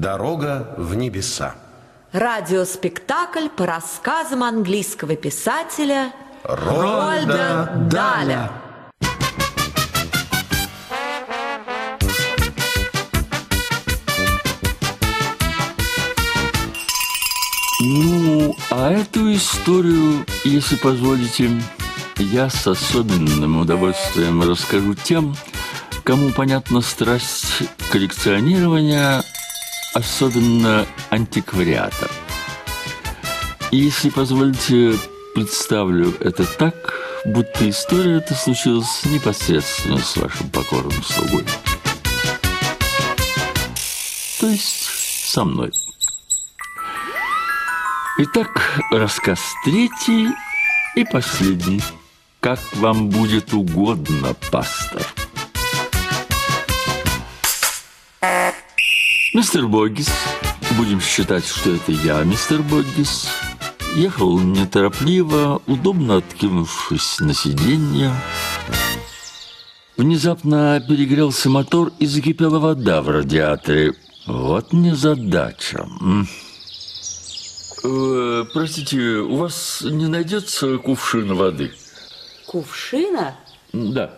Дорога в небеса. Радиоспектакль по рассказам английского писателя Рольда Даля. Ну, а эту историю, если позволите, я с особенным удовольствием расскажу тем, кому понятна страсть коллекционирования, особенно антиквариата. И если позволите, представлю это так, будто история эта случилась непосредственно с вашим покорным слугой. То есть со мной. Итак, рассказ третий и последний. Как вам будет угодно, пастор. Мистер Боггис, будем считать, что это я, мистер Боггис, ехал неторопливо, удобно откинувшись на сиденье. Внезапно перегрелся мотор и закипела вода в радиаторе. Вот незадача. Э, простите, у вас не найдется кувшина воды? Кувшина? Да.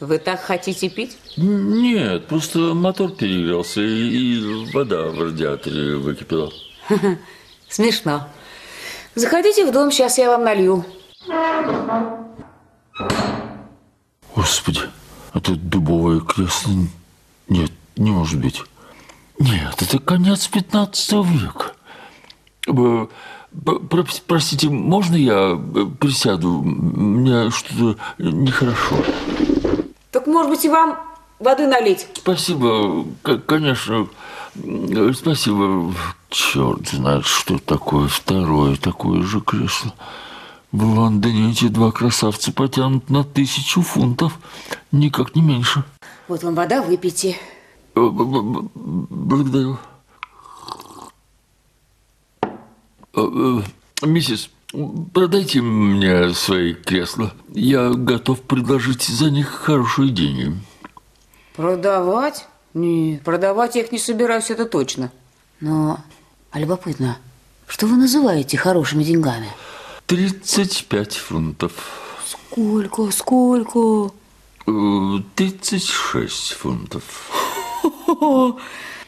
Вы так хотите пить? Нет, просто мотор перегрелся, и, и вода в радиаторе выкипела. Смешно. Заходите в дом, сейчас я вам налью. Господи, это дубовое кресло... Нет, не может быть. Нет, это конец 15 века. Э, про- Простите, можно я э, присяду? Мне что-то нехорошо. Так, может быть, и вам воды налить? Спасибо, конечно. Э, Спасибо. Черт знает, что такое второе такое же кресло. В Лондоне эти два красавца потянут на тысячу фунтов. Никак не меньше. Вот вам вода, выпейте. Э, Благодарю. Э, Миссис, продайте мне свои кресла. Я готов предложить за них хорошие деньги. Продавать? Нет, продавать я их не собираюсь, это точно. Но, а любопытно, что вы называете хорошими деньгами? 35 фунтов. Сколько, сколько? Э, 36 фунтов.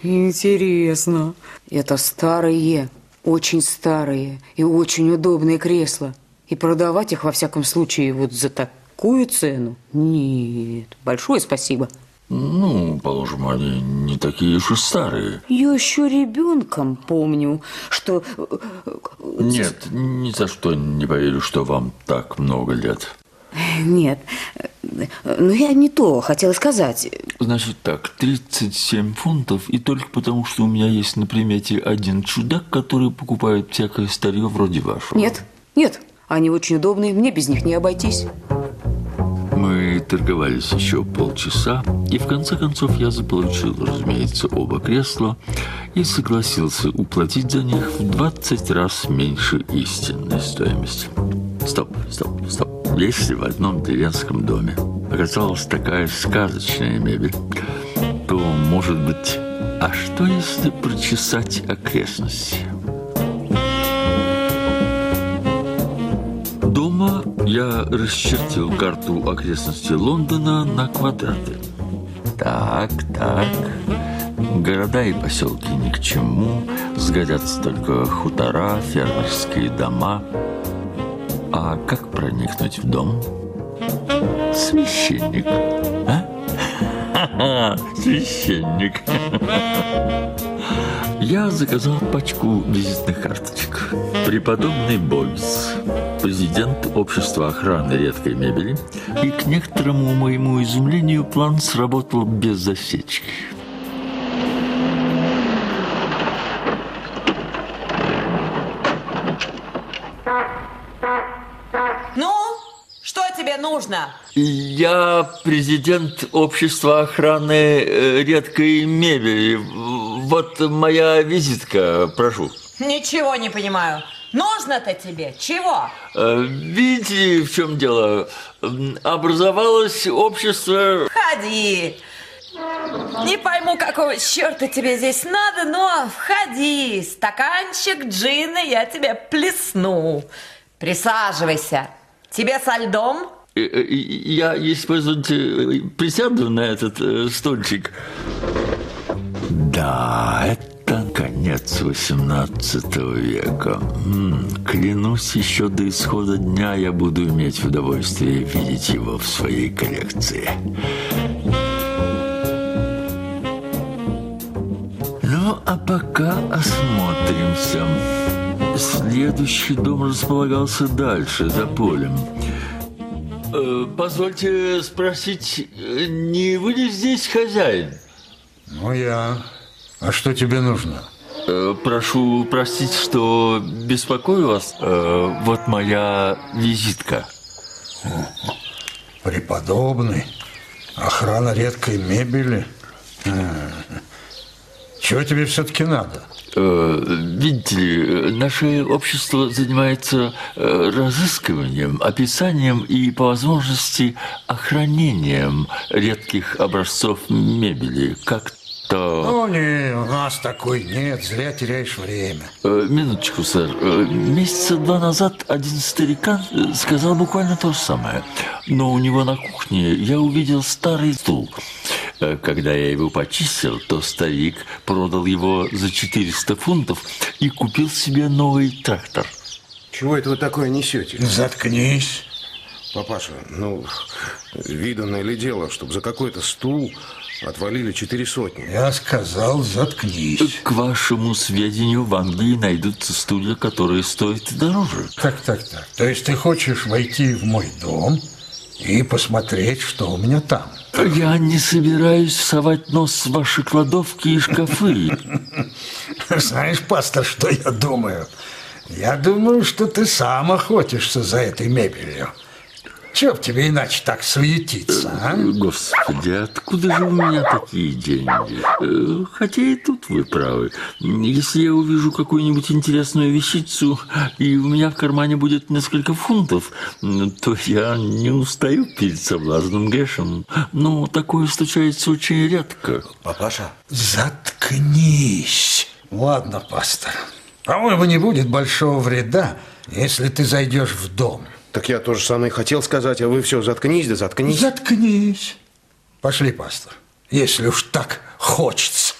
Интересно. Это старые, очень старые и очень удобные кресла. И продавать их, во всяком случае, вот за такую цену? Нет, большое спасибо. Ну, положим, они не такие уж и старые. Я еще ребенком помню, что... э, Нет, ни за что не поверю, что вам так много лет. Нет, но я не то хотела сказать. Значит так, 37 фунтов, и только потому, что у меня есть на примете один чудак, который покупает всякое старье вроде вашего. Нет, нет, они очень удобные, мне без них не обойтись. Мы торговались еще полчаса, и в конце концов я заполучил, разумеется, оба кресла и согласился уплатить за них в 20 раз меньше истинной стоимости. Стоп, стоп, стоп. Если в одном деревенском доме оказалась такая сказочная мебель, то, может быть, а что если прочесать окрестности? Дома я расчертил карту окрестностей Лондона на квадраты. Так, так. Города и поселки ни к чему. Сгодятся только хутора, фермерские дома. Как проникнуть в дом? Священник. А? Священник. Я заказал пачку визитных карточек. Преподобный Богис, президент общества охраны редкой мебели, и к некоторому моему изумлению план сработал без засечки. Ну, что тебе Я президент общества охраны э, редкой мебели. Вот моя визитка, прошу. Ничего не понимаю. Нужно-то тебе чего? Э, Видите, в чем дело? Образовалось общество... Ходи. Не пойму, какого черта тебе здесь надо, но входи. Стаканчик джина я тебе плесну. Присаживайся. Тебе со льдом? Э, э, Я, если позволите, присяду на этот э, стульчик. Да, это конец 18 века. Клянусь, еще до исхода дня я буду иметь удовольствие видеть его в своей коллекции. Ну, а пока осмотримся. Следующий дом располагался дальше, за полем. Позвольте спросить, э, не вы ли здесь хозяин? Ну, я. А что тебе нужно? Э, Прошу простить, что беспокою вас. Э, Вот моя визитка. Преподобный. Охрана редкой мебели. Чего тебе все-таки надо? Э, Видите ли, наше общество занимается э, разыскиванием, описанием и, по возможности, охранением редких образцов мебели. Как-то... Ну, не, у нас такой нет, зря теряешь время. Э, Минуточку, сэр. Э, Месяца два назад один старикан сказал буквально то же самое. Но у него на кухне я увидел старый стул. Э, Когда я его почистил, то старик продал его за 400 фунтов и купил себе новый трактор. Чего это вы такое несете? Заткнись. Папаша, ну, виданное ли дело, чтобы за какой-то стул отвалили четыре сотни? Я сказал, заткнись. К вашему сведению, в Англии найдутся стулья, которые стоят дороже. Так, так, так. То есть ты хочешь войти в мой дом и посмотреть, что у меня там? Я не собираюсь совать нос в ваши кладовки и шкафы. Знаешь, пастор, что я думаю? Я думаю, что ты сам охотишься за этой мебелью. Чего б тебе иначе так суетиться, а? Господи, откуда же у меня такие деньги? Э, Хотя и тут вы правы. Если я увижу какую-нибудь интересную вещицу, и у меня в кармане будет несколько фунтов, то я не устаю перед соблазном Гэшем. Но такое случается очень редко. Папаша? Заткнись. Ладно, пастор. По-моему, не будет большого вреда, если ты зайдешь в дом. Так я тоже самое хотел сказать, а вы все, заткнись, да заткнись. Заткнись. Пошли, пастор, если уж так хочется.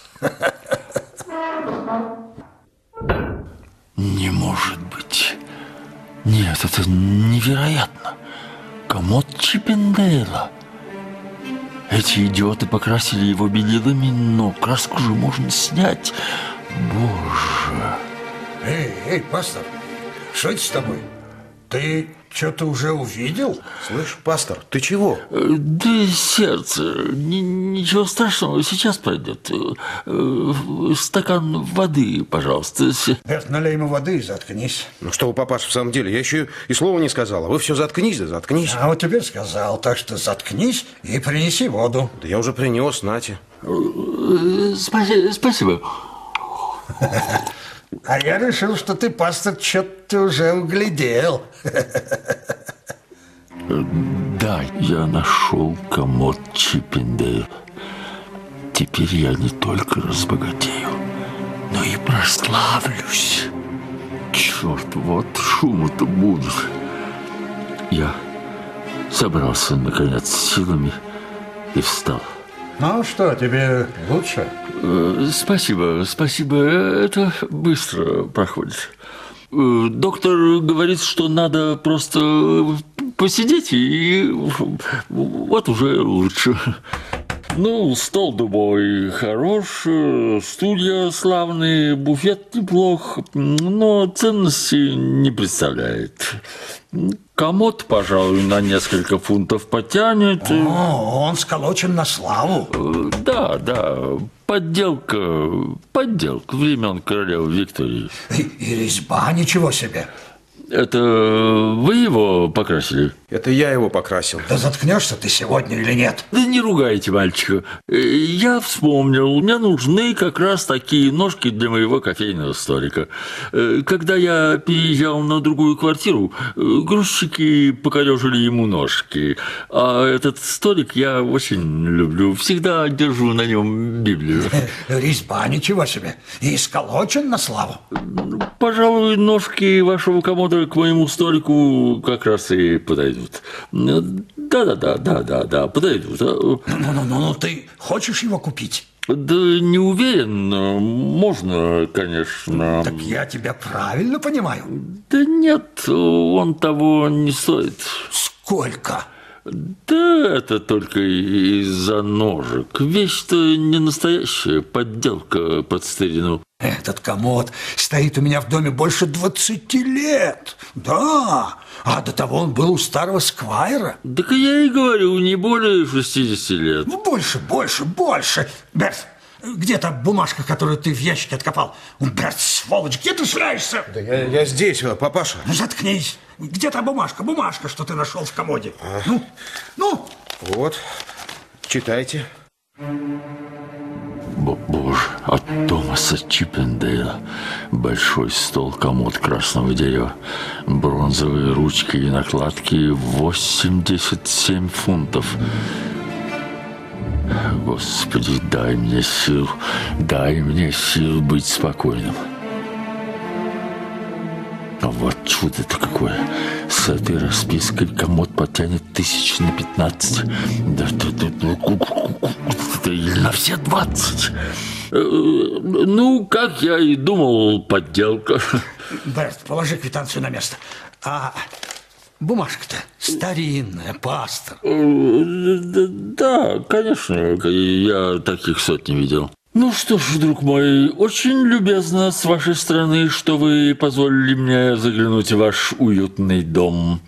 Не может быть. Нет, это невероятно. Комод Чиппендейла. Эти идиоты покрасили его белилами, но краску же можно снять. Боже. Эй, эй, пастор, что это с тобой? Ты что-то уже увидел? Слышь, пастор, ты чего? Э, Да сердце. Н- ничего страшного, сейчас пройдет. Э, Стакан воды, пожалуйста. Берт, налей ему воды и заткнись. Ну что вы, папаша, в самом деле, я еще и слова не сказал, а вы все заткнись, да заткнись. А вот теперь сказал, так что заткнись и принеси воду. Да я уже принес, нате. Э, спаси- Спасибо. А я решил, что ты, пастор, что-то уже углядел. Да, я нашел комод Чиппендейл. Теперь я не только разбогатею, но и прославлюсь. Черт, вот шуму-то будет. Я собрался, наконец, силами и встал. Ну что, тебе лучше? Э, Спасибо, спасибо. Это быстро проходит. Э, Доктор говорит, что надо просто посидеть, и вот уже лучше. Ну, стол дубовый хорош, стулья славные, буфет неплох, но ценности не представляет. Комод, пожалуй, на несколько фунтов потянет. О, он сколочен на славу. Э, Да, да, подделка, подделка времен королевы Виктории. И, и резьба, ничего себе. Это вы его покрасили? Это я его покрасил. Да заткнешься ты сегодня или нет? Да не ругайте мальчика. Э, Я вспомнил, мне нужны как раз такие ножки для моего кофейного столика. Э, Когда я переезжал на другую квартиру, э, грузчики покорежили ему ножки. А этот столик я очень люблю. Всегда держу на нем Библию. Резьба ничего себе. И сколочен на славу. Пожалуй, ножки вашего комода к моему столику как раз и подойдут. Да-да-да, да-да-да, подойдут. А, Ну-ну-ну, ты хочешь его купить? Да не уверен, можно, конечно. Так я тебя правильно понимаю. Да нет, он того не стоит. Сколько? Да это только из-за ножек. Вещь-то не настоящая, подделка под старину. Этот комод стоит у меня в доме больше 20 лет. Да, а до того он был у старого сквайра. Так я и говорю, не более 60 лет. Ну, Больше, больше, больше. Берт, где та бумажка, которую ты в ящике откопал? Берт, сволочь, где ты шляешься? Да я, я здесь, папаша. Ну, заткнись. Где та бумажка? Бумажка, что ты нашел в комоде. Ну, ну, Вот, читайте. Бо- Боже, от Томаса Чиппендейла. Большой стол, комод красного дерева, бронзовые ручки и накладки 87 фунтов. Господи, дай мне сил, дай мне сил быть спокойным. А вот чудо-то какое. С этой распиской комод потянет тысяч на пятнадцать. Да, да, да, да, да или на все двадцать. Э, Ну, как я и думал, подделка. Берт, положи квитанцию на место. А бумажка-то старинная, пастор. Э, Да, конечно, я таких сотни видел. Ну что ж, друг мой, очень любезно с вашей стороны, что вы позволили мне заглянуть в ваш уютный дом.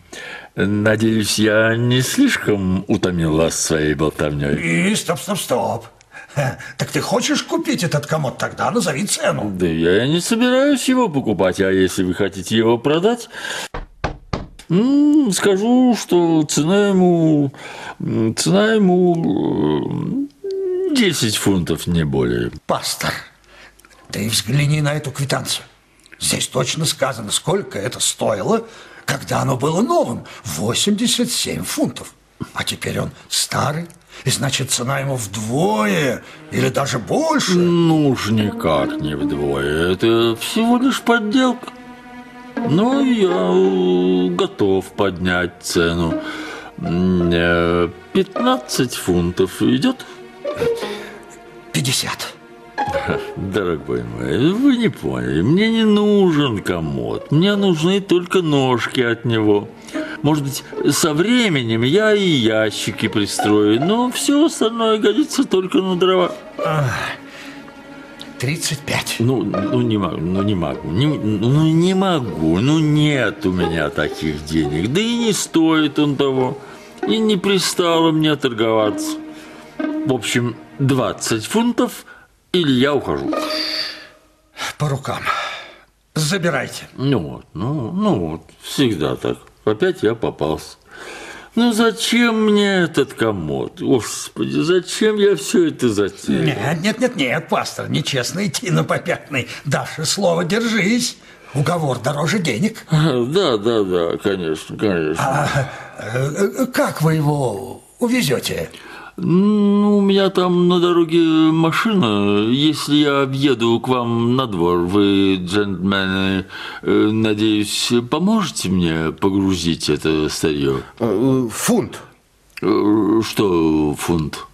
Надеюсь, я не слишком утомил вас своей болтовней. И стоп, стоп, стоп. Так ты хочешь купить этот комод? Тогда назови цену. Да я не собираюсь его покупать, а если вы хотите его продать, скажу, что цена ему... Цена ему... э, 10 фунтов, не более. Пастор, ты взгляни на эту квитанцию. Здесь точно сказано, сколько это стоило, когда оно было новым. 87 фунтов. А теперь он старый, и значит цена ему вдвое или даже больше. Ну уж никак не вдвое. Это всего лишь подделка. Но я э, готов поднять цену. М, э, 15 фунтов идет? 50. Дорогой мой, вы не поняли. Мне не нужен комод. Мне нужны только ножки от него. Может быть, со временем я и ящики пристрою, но все остальное годится только на дрова. 35. Ну, ну не могу, ну не могу, не, ну не могу, ну нет у меня таких денег, да и не стоит он того, и не пристало мне торговаться. В общем, 20 фунтов, или я ухожу. По рукам. Забирайте. Ну вот, ну, ну вот, всегда так. Опять я попался. Ну зачем мне этот комод? Господи, зачем я все это затеял? Нет, нет, нет, нет, пастор, нечестно идти на попятный. Даше слово, держись. Уговор дороже денег. Да, да, да, конечно, конечно. А, э, э, как вы его увезете? Ну, у меня там на дороге машина. Если я въеду к вам на двор, вы, джентльмены, э, надеюсь, поможете мне погрузить это старье? Э, Фунт. Э, Что фунт?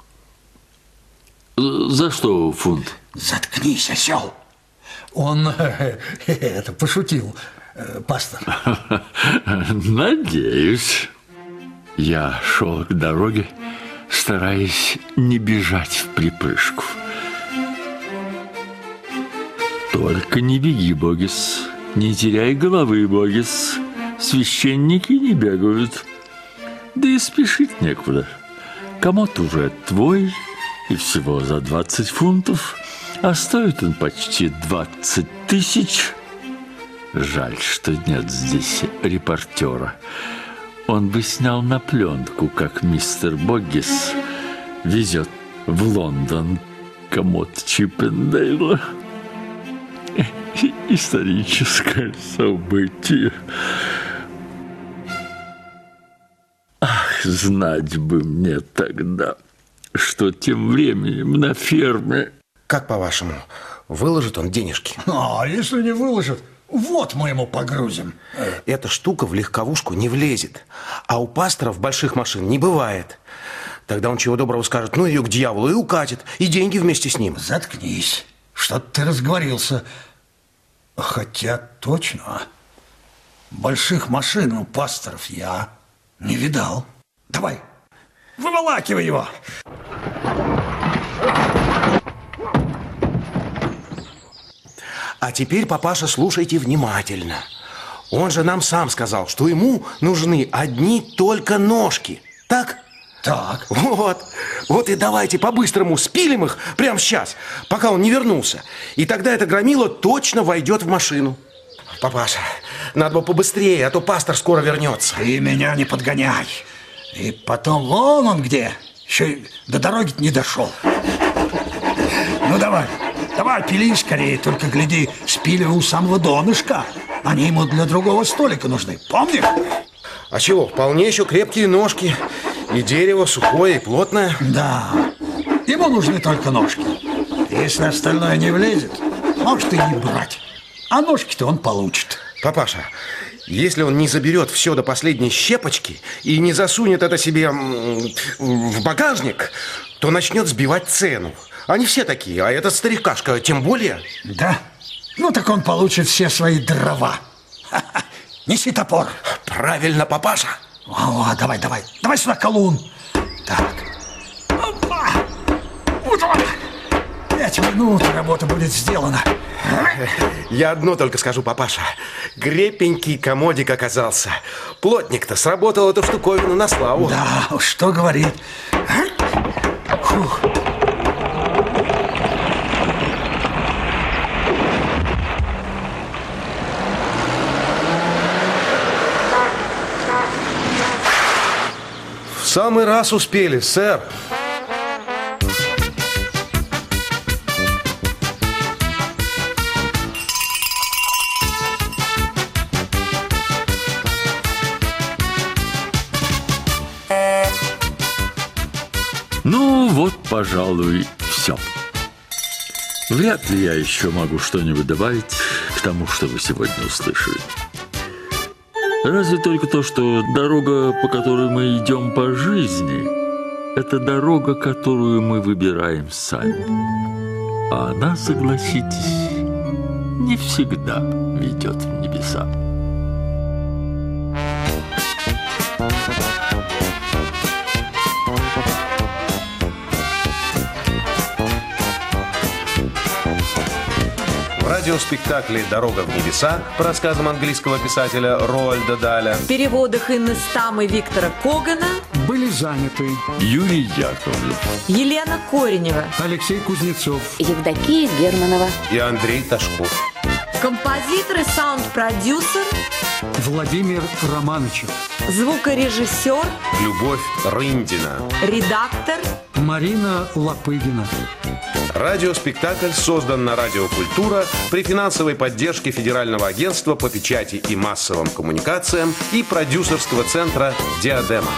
За что фунт? Заткнись, осел. Он это пошутил, пастор. Надеюсь. Я шел к дороге, стараясь не бежать в припрыжку. Только не беги, Богис, не теряй головы, Богис. Священники не бегают. Да и спешить некуда. Комод уже твой, и всего за 20 фунтов, а стоит он почти 20 тысяч. Жаль, что нет здесь репортера. Он бы снял на пленку, как мистер Боггис везет в Лондон комод Чиппендейла. Историческое событие. Ах, знать бы мне тогда, что тем временем на ферме... Как по-вашему, выложит он денежки? А если не выложит, вот мы ему погрузим. Эта штука в легковушку не влезет. А у пасторов больших машин не бывает. Тогда он чего доброго скажет, ну ее к дьяволу, и укатит, и деньги вместе с ним. Заткнись. Что-то ты разговорился. Хотя точно. Больших машин у пасторов я не видал. Давай, выволакивай его. А теперь, папаша, слушайте внимательно. Он же нам сам сказал, что ему нужны одни только ножки. Так? Так. Вот. Вот и давайте по-быстрому спилим их прямо сейчас, пока он не вернулся. И тогда эта громила точно войдет в машину. Папаша, надо бы побыстрее, а то пастор скоро вернется. Ты меня не подгоняй. И потом, вон он где. Еще и до дороги не дошел. Ну, давай. Давай, пили скорее, только гляди, спиливай у самого донышка. Они ему для другого столика нужны, помнишь? А чего, вполне еще крепкие ножки. И дерево сухое и плотное. Да, ему нужны только ножки. Если остальное не влезет, может и не брать. А ножки-то он получит. Папаша, если он не заберет все до последней щепочки и не засунет это себе в багажник, то начнет сбивать цену. Они все такие, а этот старикашка тем более. Да? Ну так он получит все свои дрова. Ха-ха. Неси топор. Правильно, папаша. О, давай, давай, давай сюда колун. Так. Опа! Он. Пять минут, работа будет сделана. Я одно только скажу, папаша. Грепенький комодик оказался. Плотник-то сработал эту штуковину на славу. Да, что говорит. Фух. Самый раз успели, сэр. Ну, вот, пожалуй, все. Вряд ли я еще могу что-нибудь добавить к тому, что вы сегодня услышали. Разве только то, что дорога, по которой мы идем по жизни, это дорога, которую мы выбираем сами. А она, согласитесь, не всегда ведет в небеса. В радиоспектакле «Дорога в небеса» по рассказам английского писателя Роальда Даля В переводах Инны Стам и Виктора Когана Были заняты Юрий Яковлев. Елена Коренева Алексей Кузнецов, Евдокия Германова. и Андрей Ташков. Композитор и саунд-продюсер Владимир Романычев, Звукорежиссер Любовь Рындина. Редактор Марина Лопыгина. Радиоспектакль создан на Радио Культура при финансовой поддержке Федерального агентства по печати и массовым коммуникациям и продюсерского центра «Диадема».